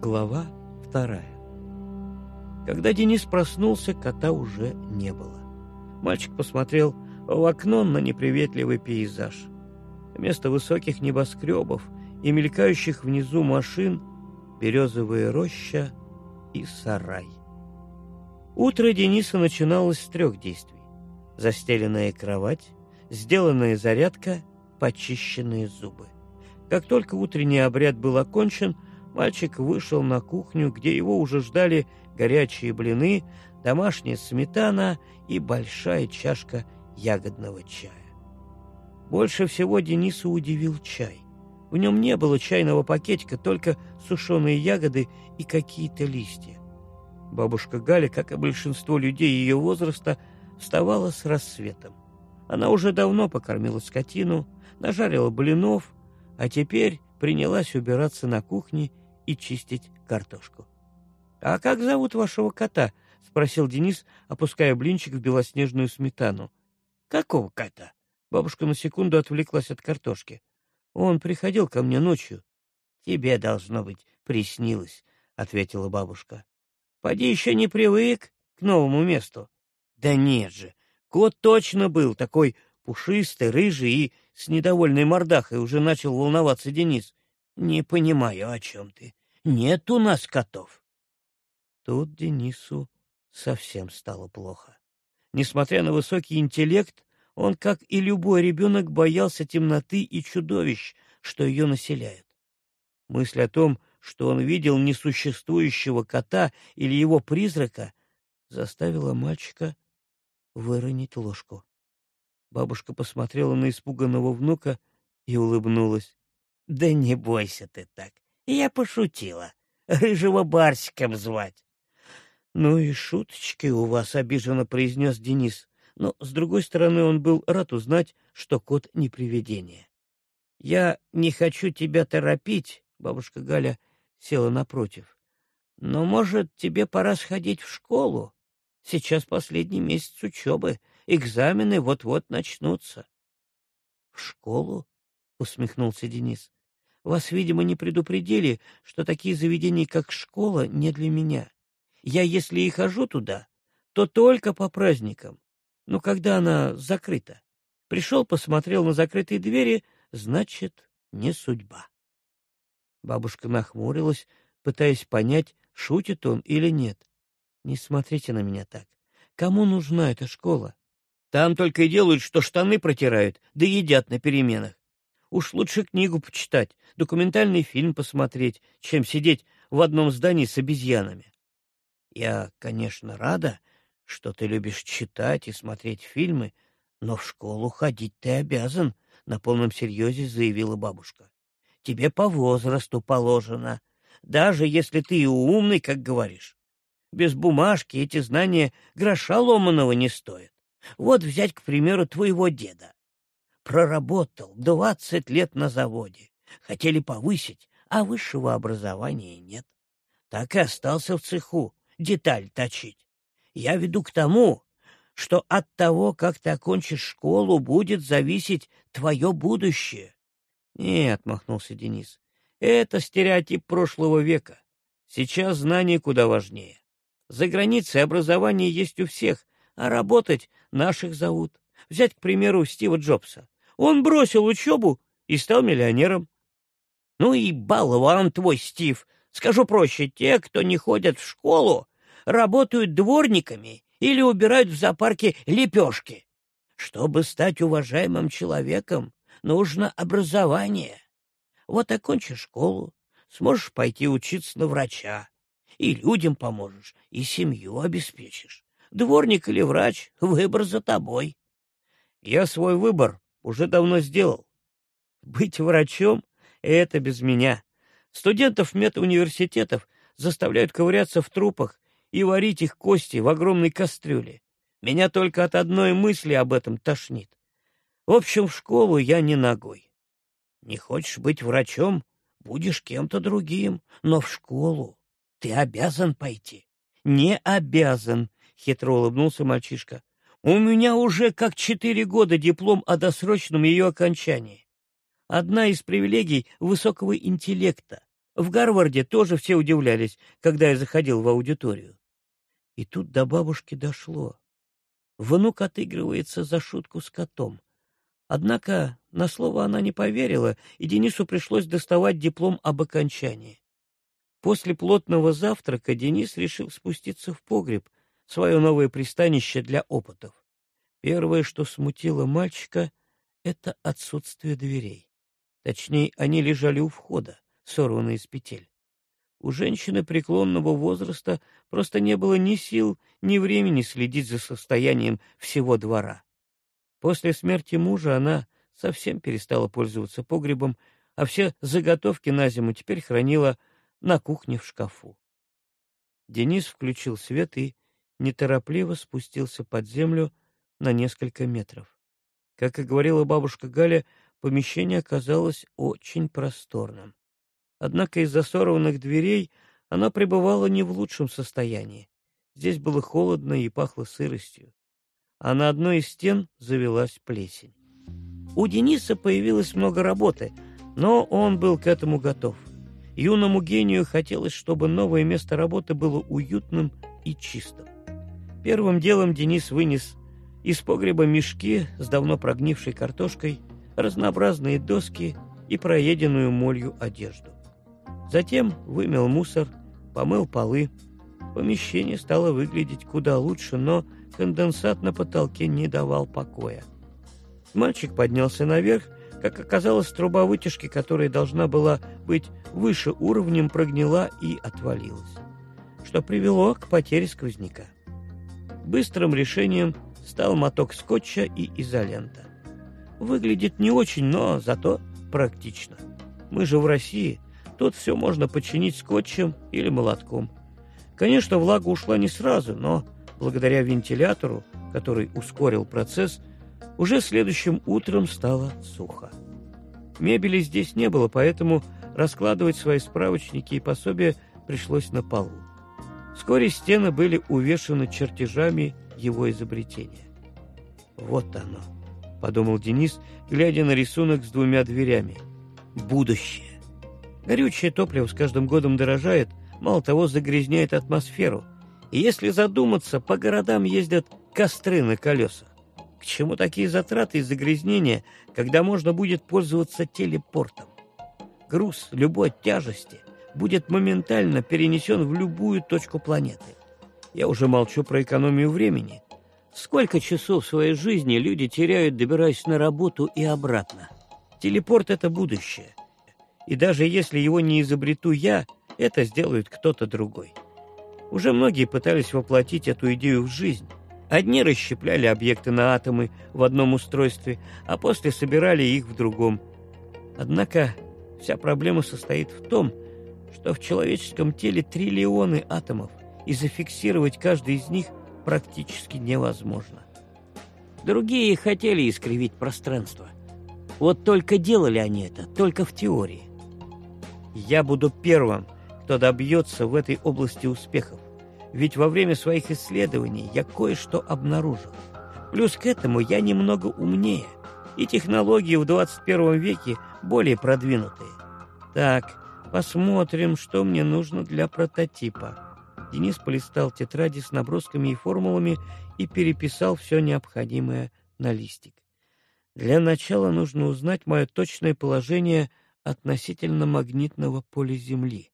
Глава вторая. Когда Денис проснулся, кота уже не было. Мальчик посмотрел в окно на неприветливый пейзаж. Вместо высоких небоскребов и мелькающих внизу машин березовая роща и сарай. Утро Дениса начиналось с трех действий. Застеленная кровать, сделанная зарядка, почищенные зубы. Как только утренний обряд был окончен, Мальчик вышел на кухню, где его уже ждали горячие блины, домашняя сметана и большая чашка ягодного чая. Больше всего Дениса удивил чай. В нем не было чайного пакетика, только сушеные ягоды и какие-то листья. Бабушка Галя, как и большинство людей ее возраста, вставала с рассветом. Она уже давно покормила скотину, нажарила блинов, а теперь принялась убираться на кухне и чистить картошку. — А как зовут вашего кота? — спросил Денис, опуская блинчик в белоснежную сметану. — Какого кота? Бабушка на секунду отвлеклась от картошки. — Он приходил ко мне ночью. — Тебе, должно быть, приснилось, — ответила бабушка. — Поди еще не привык к новому месту. — Да нет же, кот точно был такой пушистый, рыжий и с недовольной мордахой уже начал волноваться Денис. Не понимаю, о чем ты. Нет у нас котов. Тут Денису совсем стало плохо. Несмотря на высокий интеллект, он, как и любой ребенок, боялся темноты и чудовищ, что ее населяют. Мысль о том, что он видел несуществующего кота или его призрака, заставила мальчика выронить ложку. Бабушка посмотрела на испуганного внука и улыбнулась. Да не бойся ты так. Я пошутила. Рыжего барсиком звать. Ну и шуточки у вас, обиженно произнес Денис. Но, с другой стороны, он был рад узнать, что кот не привидение. Я не хочу тебя торопить, бабушка Галя села напротив. Но, может, тебе пора сходить в школу? Сейчас последний месяц учебы, экзамены вот-вот начнутся. — В школу? — усмехнулся Денис. Вас, видимо, не предупредили, что такие заведения, как школа, не для меня. Я, если и хожу туда, то только по праздникам. Ну, когда она закрыта. Пришел, посмотрел на закрытые двери, значит, не судьба. Бабушка нахмурилась, пытаясь понять, шутит он или нет. Не смотрите на меня так. Кому нужна эта школа? Там только и делают, что штаны протирают, да едят на переменах. Уж лучше книгу почитать, документальный фильм посмотреть, чем сидеть в одном здании с обезьянами. Я, конечно, рада, что ты любишь читать и смотреть фильмы, но в школу ходить ты обязан, — на полном серьезе заявила бабушка. Тебе по возрасту положено, даже если ты и умный, как говоришь. Без бумажки эти знания гроша ломаного не стоят. Вот взять, к примеру, твоего деда. Проработал двадцать лет на заводе. Хотели повысить, а высшего образования нет. Так и остался в цеху деталь точить. Я веду к тому, что от того, как ты окончишь школу, будет зависеть твое будущее. — Нет, — махнулся Денис, — это стереотип прошлого века. Сейчас знания куда важнее. За границей образование есть у всех, а работать наших зовут. Взять, к примеру, Стива Джобса. Он бросил учебу и стал миллионером. Ну и болван твой, Стив. Скажу проще, те, кто не ходят в школу, работают дворниками или убирают в зоопарке лепешки. Чтобы стать уважаемым человеком, нужно образование. Вот окончишь школу, сможешь пойти учиться на врача. И людям поможешь, и семью обеспечишь. Дворник или врач — выбор за тобой. Я свой выбор уже давно сделал. Быть врачом — это без меня. Студентов медуниверситетов заставляют ковыряться в трупах и варить их кости в огромной кастрюле. Меня только от одной мысли об этом тошнит. В общем, в школу я не ногой. Не хочешь быть врачом — будешь кем-то другим, но в школу ты обязан пойти. — Не обязан, — хитро улыбнулся мальчишка. У меня уже как четыре года диплом о досрочном ее окончании. Одна из привилегий высокого интеллекта. В Гарварде тоже все удивлялись, когда я заходил в аудиторию. И тут до бабушки дошло. Внук отыгрывается за шутку с котом. Однако на слово она не поверила, и Денису пришлось доставать диплом об окончании. После плотного завтрака Денис решил спуститься в погреб, свое новое пристанище для опытов. Первое, что смутило мальчика, — это отсутствие дверей. Точнее, они лежали у входа, сорванные с петель. У женщины преклонного возраста просто не было ни сил, ни времени следить за состоянием всего двора. После смерти мужа она совсем перестала пользоваться погребом, а все заготовки на зиму теперь хранила на кухне в шкафу. Денис включил свет и неторопливо спустился под землю на несколько метров. Как и говорила бабушка Галя, помещение оказалось очень просторным. Однако из-за сорванных дверей она пребывала не в лучшем состоянии. Здесь было холодно и пахло сыростью. А на одной из стен завелась плесень. У Дениса появилось много работы, но он был к этому готов. Юному гению хотелось, чтобы новое место работы было уютным и чистым. Первым делом Денис вынес из погреба мешки с давно прогнившей картошкой, разнообразные доски и проеденную молью одежду. Затем вымел мусор, помыл полы. Помещение стало выглядеть куда лучше, но конденсат на потолке не давал покоя. Мальчик поднялся наверх, как оказалось, труба вытяжки, которая должна была быть выше уровнем, прогнила и отвалилась, что привело к потере сквозняка. Быстрым решением стал моток скотча и изолента. Выглядит не очень, но зато практично. Мы же в России, Тут все можно починить скотчем или молотком. Конечно, влага ушла не сразу, но благодаря вентилятору, который ускорил процесс, уже следующим утром стало сухо. Мебели здесь не было, поэтому раскладывать свои справочники и пособия пришлось на полу. Вскоре стены были увешаны чертежами его изобретения. «Вот оно», — подумал Денис, глядя на рисунок с двумя дверями. «Будущее». Горючее топливо с каждым годом дорожает, мало того, загрязняет атмосферу. И если задуматься, по городам ездят костры на колесах. К чему такие затраты и загрязнения, когда можно будет пользоваться телепортом? Груз любой тяжести будет моментально перенесен в любую точку планеты. Я уже молчу про экономию времени. Сколько часов своей жизни люди теряют, добираясь на работу и обратно? Телепорт — это будущее и даже если его не изобрету я, это сделает кто-то другой. Уже многие пытались воплотить эту идею в жизнь. Одни расщепляли объекты на атомы в одном устройстве, а после собирали их в другом. Однако вся проблема состоит в том, что в человеческом теле триллионы атомов, и зафиксировать каждый из них практически невозможно. Другие хотели искривить пространство. Вот только делали они это только в теории. Я буду первым, кто добьется в этой области успехов. Ведь во время своих исследований я кое-что обнаружил. Плюс к этому я немного умнее, и технологии в 21 веке более продвинутые. Так, посмотрим, что мне нужно для прототипа. Денис полистал тетради с набросками и формулами и переписал все необходимое на листик. Для начала нужно узнать мое точное положение относительно магнитного поля Земли.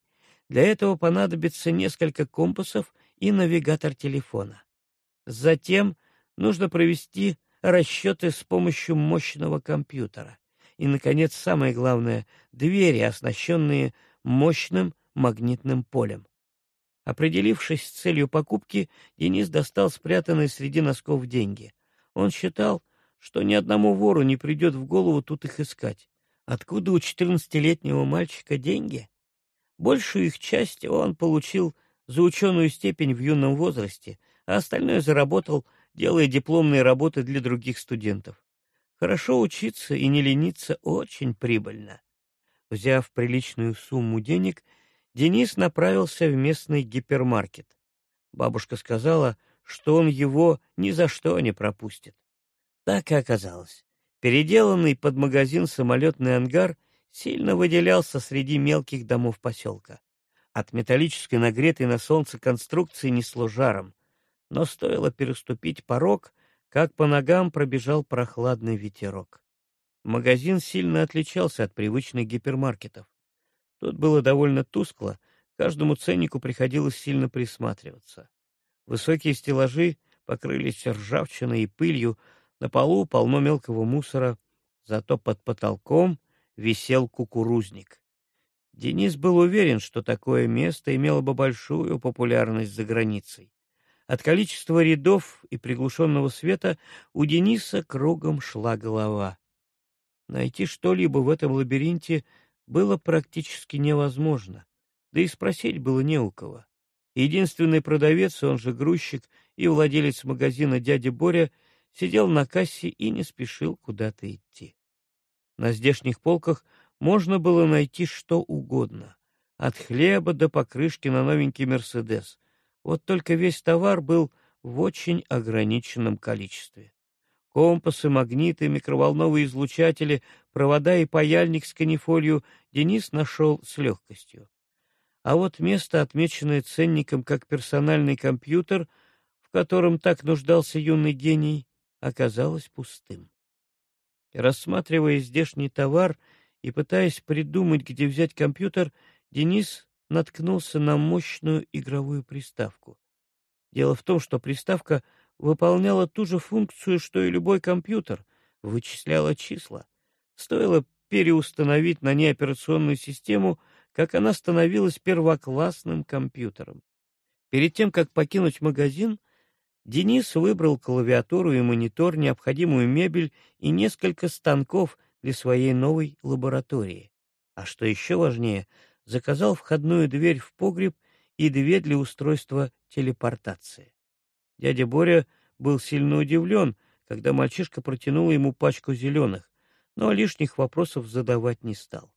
Для этого понадобится несколько компасов и навигатор телефона. Затем нужно провести расчеты с помощью мощного компьютера. И, наконец, самое главное — двери, оснащенные мощным магнитным полем. Определившись с целью покупки, Денис достал спрятанные среди носков деньги. Он считал, что ни одному вору не придет в голову тут их искать. Откуда у четырнадцатилетнего мальчика деньги? Большую их часть он получил за ученую степень в юном возрасте, а остальное заработал, делая дипломные работы для других студентов. Хорошо учиться и не лениться очень прибыльно. Взяв приличную сумму денег, Денис направился в местный гипермаркет. Бабушка сказала, что он его ни за что не пропустит. Так и оказалось. Переделанный под магазин самолетный ангар сильно выделялся среди мелких домов поселка. От металлической нагретой на солнце конструкции несло жаром, но стоило переступить порог, как по ногам пробежал прохладный ветерок. Магазин сильно отличался от привычных гипермаркетов. Тут было довольно тускло, каждому ценнику приходилось сильно присматриваться. Высокие стеллажи покрылись ржавчиной и пылью, на полу полно мелкого мусора, зато под потолком висел кукурузник. Денис был уверен, что такое место имело бы большую популярность за границей. От количества рядов и приглушенного света у Дениса кругом шла голова. Найти что-либо в этом лабиринте было практически невозможно, да и спросить было не у кого. Единственный продавец, он же грузчик и владелец магазина дядя Боря, сидел на кассе и не спешил куда-то идти. На здешних полках можно было найти что угодно, от хлеба до покрышки на новенький «Мерседес». Вот только весь товар был в очень ограниченном количестве. Компасы, магниты, микроволновые излучатели, провода и паяльник с канифолью Денис нашел с легкостью. А вот место, отмеченное ценником как персональный компьютер, в котором так нуждался юный гений, оказалось пустым. Рассматривая здешний товар и пытаясь придумать, где взять компьютер, Денис наткнулся на мощную игровую приставку. Дело в том, что приставка выполняла ту же функцию, что и любой компьютер, вычисляла числа. Стоило переустановить на ней операционную систему, как она становилась первоклассным компьютером. Перед тем, как покинуть магазин, Денис выбрал клавиатуру и монитор, необходимую мебель и несколько станков для своей новой лаборатории. А что еще важнее, заказал входную дверь в погреб и дверь для устройства телепортации. Дядя Боря был сильно удивлен, когда мальчишка протянул ему пачку зеленых, но лишних вопросов задавать не стал.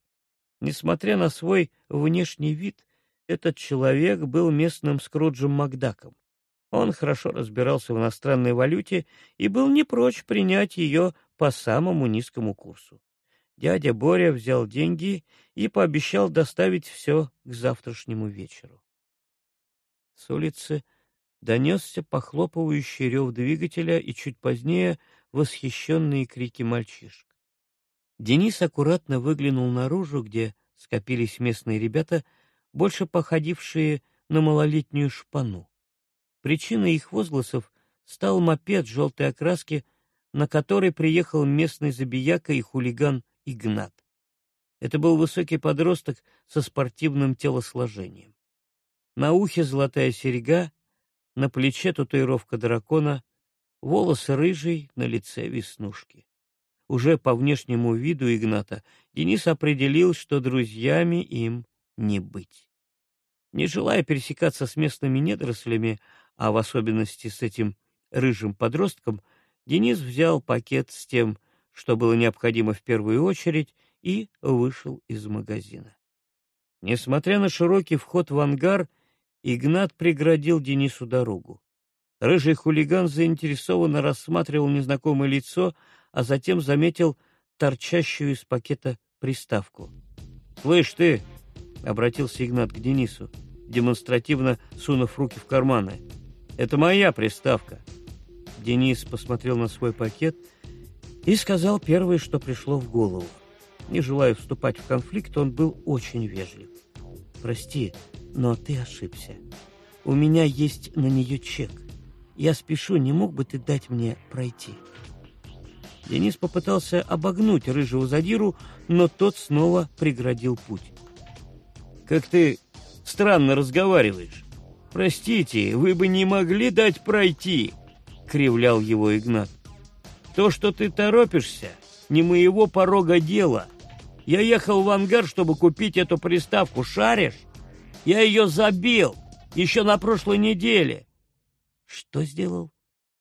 Несмотря на свой внешний вид, этот человек был местным Скруджем Макдаком. Он хорошо разбирался в иностранной валюте и был не прочь принять ее по самому низкому курсу. Дядя Боря взял деньги и пообещал доставить все к завтрашнему вечеру. С улицы донесся похлопывающий рев двигателя и чуть позднее восхищенные крики мальчишек. Денис аккуратно выглянул наружу, где скопились местные ребята, больше походившие на малолетнюю шпану. Причиной их возгласов стал мопед желтой окраски, на который приехал местный забияка и хулиган Игнат. Это был высокий подросток со спортивным телосложением. На ухе золотая серьга, на плече татуировка дракона, волосы рыжий, на лице веснушки. Уже по внешнему виду Игната Денис определил, что друзьями им не быть. Не желая пересекаться с местными недорослями, а в особенности с этим рыжим подростком, Денис взял пакет с тем, что было необходимо в первую очередь, и вышел из магазина. Несмотря на широкий вход в ангар, Игнат преградил Денису дорогу. Рыжий хулиган заинтересованно рассматривал незнакомое лицо, а затем заметил торчащую из пакета приставку. «Слышь ты!» — обратился Игнат к Денису, демонстративно сунув руки в карманы. Это моя приставка. Денис посмотрел на свой пакет и сказал первое, что пришло в голову. Не желая вступать в конфликт, он был очень вежлив. «Прости, но ты ошибся. У меня есть на нее чек. Я спешу, не мог бы ты дать мне пройти?» Денис попытался обогнуть рыжего задиру, но тот снова преградил путь. «Как ты странно разговариваешь. «Простите, вы бы не могли дать пройти», — кривлял его Игнат. «То, что ты торопишься, не моего порога дело. Я ехал в ангар, чтобы купить эту приставку, шаришь? Я ее забил еще на прошлой неделе». «Что сделал?»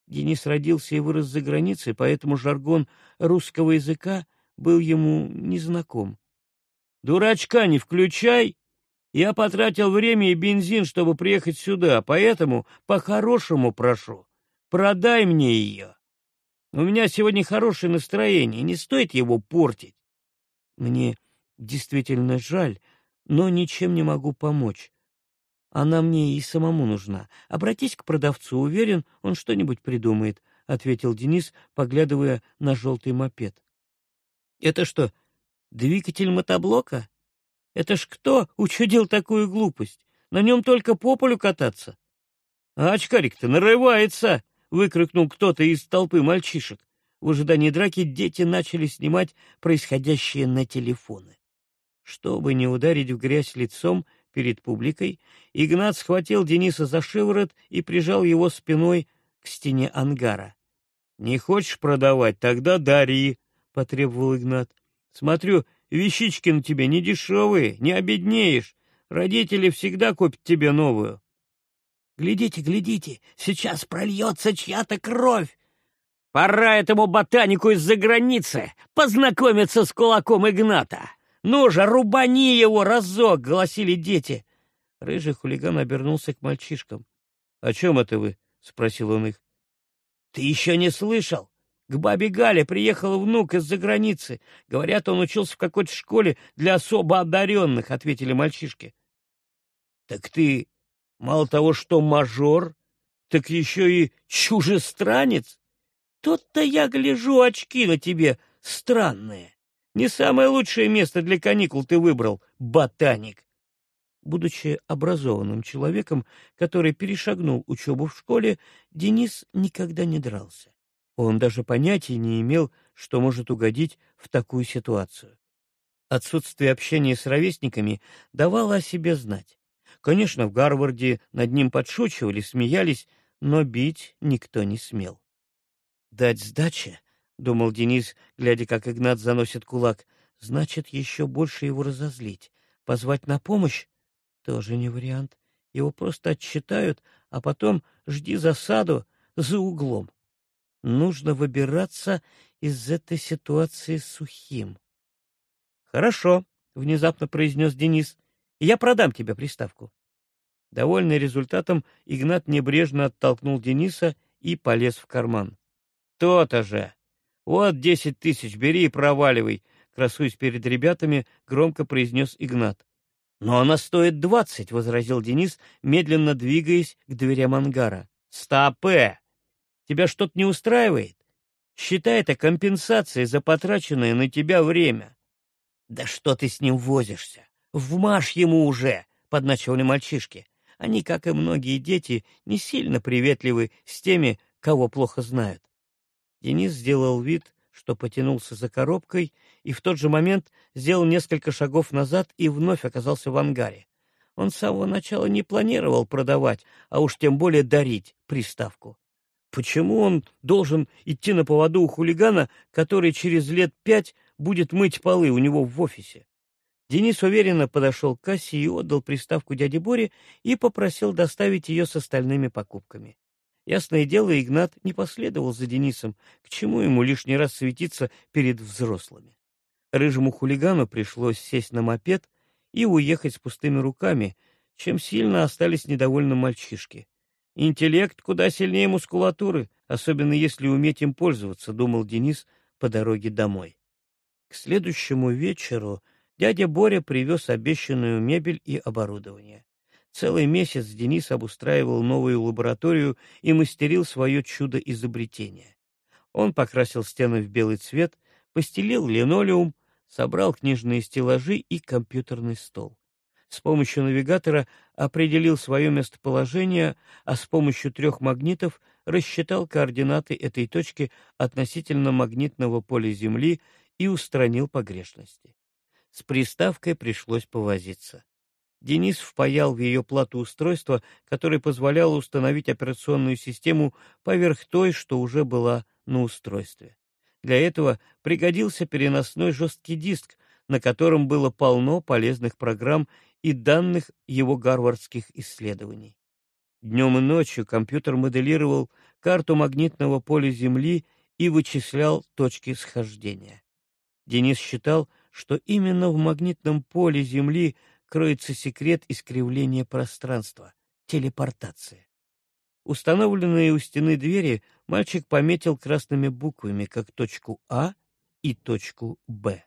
Денис родился и вырос за границей, поэтому жаргон русского языка был ему незнаком. «Дурачка не включай!» Я потратил время и бензин, чтобы приехать сюда, поэтому по-хорошему прошу, продай мне ее. У меня сегодня хорошее настроение, не стоит его портить. Мне действительно жаль, но ничем не могу помочь. Она мне и самому нужна. Обратись к продавцу, уверен, он что-нибудь придумает, — ответил Денис, поглядывая на желтый мопед. — Это что, двигатель мотоблока? Это ж кто учудил такую глупость? На нем только по полю кататься. — А очкарик-то нарывается! — выкрикнул кто-то из толпы мальчишек. В ожидании драки дети начали снимать происходящее на телефоны. Чтобы не ударить в грязь лицом перед публикой, Игнат схватил Дениса за шиворот и прижал его спиной к стене ангара. — Не хочешь продавать, тогда дари, — потребовал Игнат. — Смотрю, вещички на тебе не дешевые, не обеднеешь. Родители всегда купят тебе новую. Глядите, глядите, сейчас прольется чья-то кровь. Пора этому ботанику из-за границы познакомиться с кулаком Игната. Ну же, рубани его разок, гласили дети. Рыжий хулиган обернулся к мальчишкам. — О чем это вы? — спросил он их. — Ты еще не слышал? К бабе Гале приехал внук из-за границы. Говорят, он учился в какой-то школе для особо одаренных, — ответили мальчишки. — Так ты Мало того, что мажор, так еще и чужестранец. Тут-то я гляжу, очки на тебе странные. Не самое лучшее место для каникул ты выбрал, ботаник. Будучи образованным человеком, который перешагнул учебу в школе, Денис никогда не дрался. Он даже понятия не имел, что может угодить в такую ситуацию. Отсутствие общения с ровесниками давало о себе знать. Конечно, в Гарварде над ним подшучивали, смеялись, но бить никто не смел. «Дать сдачи?» — думал Денис, глядя, как Игнат заносит кулак. «Значит, еще больше его разозлить. Позвать на помощь? Тоже не вариант. Его просто отчитают, а потом жди засаду за углом. Нужно выбираться из этой ситуации сухим». «Хорошо», — внезапно произнес Денис. Я продам тебе приставку. Довольный результатом, Игнат небрежно оттолкнул Дениса и полез в карман. То-то же! Вот десять тысяч, бери и проваливай, красуясь перед ребятами, громко произнес Игнат. Но она стоит двадцать, возразил Денис, медленно двигаясь к дверям ангара. Стопе! Тебя что-то не устраивает? Считай это компенсацией за потраченное на тебя время. Да что ты с ним возишься? «Вмажь ему уже!» — подначивали мальчишки. Они, как и многие дети, не сильно приветливы с теми, кого плохо знают. Денис сделал вид, что потянулся за коробкой, и в тот же момент сделал несколько шагов назад и вновь оказался в ангаре. Он с самого начала не планировал продавать, а уж тем более дарить приставку. Почему он должен идти на поводу у хулигана, который через лет пять будет мыть полы у него в офисе? Денис уверенно подошел к кассе и отдал приставку дяде Боре и попросил доставить ее с остальными покупками. Ясное дело, Игнат не последовал за Денисом, к чему ему лишний раз светиться перед взрослыми. Рыжему хулигану пришлось сесть на мопед и уехать с пустыми руками, чем сильно остались недовольны мальчишки. Интеллект куда сильнее мускулатуры, особенно если уметь им пользоваться, думал Денис по дороге домой. К следующему вечеру Дядя Боря привез обещанную мебель и оборудование. Целый месяц Денис обустраивал новую лабораторию и мастерил свое чудо-изобретение. Он покрасил стены в белый цвет, постелил линолеум, собрал книжные стеллажи и компьютерный стол. С помощью навигатора определил свое местоположение, а с помощью трех магнитов рассчитал координаты этой точки относительно магнитного поля Земли и устранил погрешности. С приставкой пришлось повозиться. Денис впаял в ее плату устройство, которое позволяло установить операционную систему поверх той, что уже была на устройстве. Для этого пригодился переносной жесткий диск, на котором было полно полезных программ и данных его гарвардских исследований. Днем и ночью компьютер моделировал карту магнитного поля Земли и вычислял точки схождения. Денис считал, что именно в магнитном поле Земли кроется секрет искривления пространства — телепортация. Установленные у стены двери мальчик пометил красными буквами как точку А и точку Б.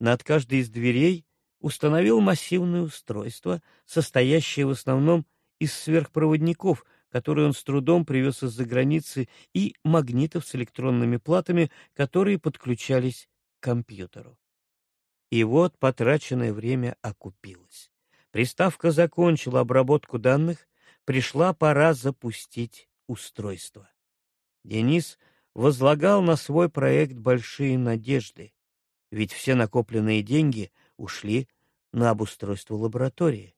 над каждой из дверей установил массивное устройство, состоящее в основном из сверхпроводников, которые он с трудом привез из-за границы, и магнитов с электронными платами, которые подключались к компьютеру. И вот потраченное время окупилось. Приставка закончила обработку данных, пришла пора запустить устройство. Денис возлагал на свой проект большие надежды, ведь все накопленные деньги ушли на обустройство лаборатории.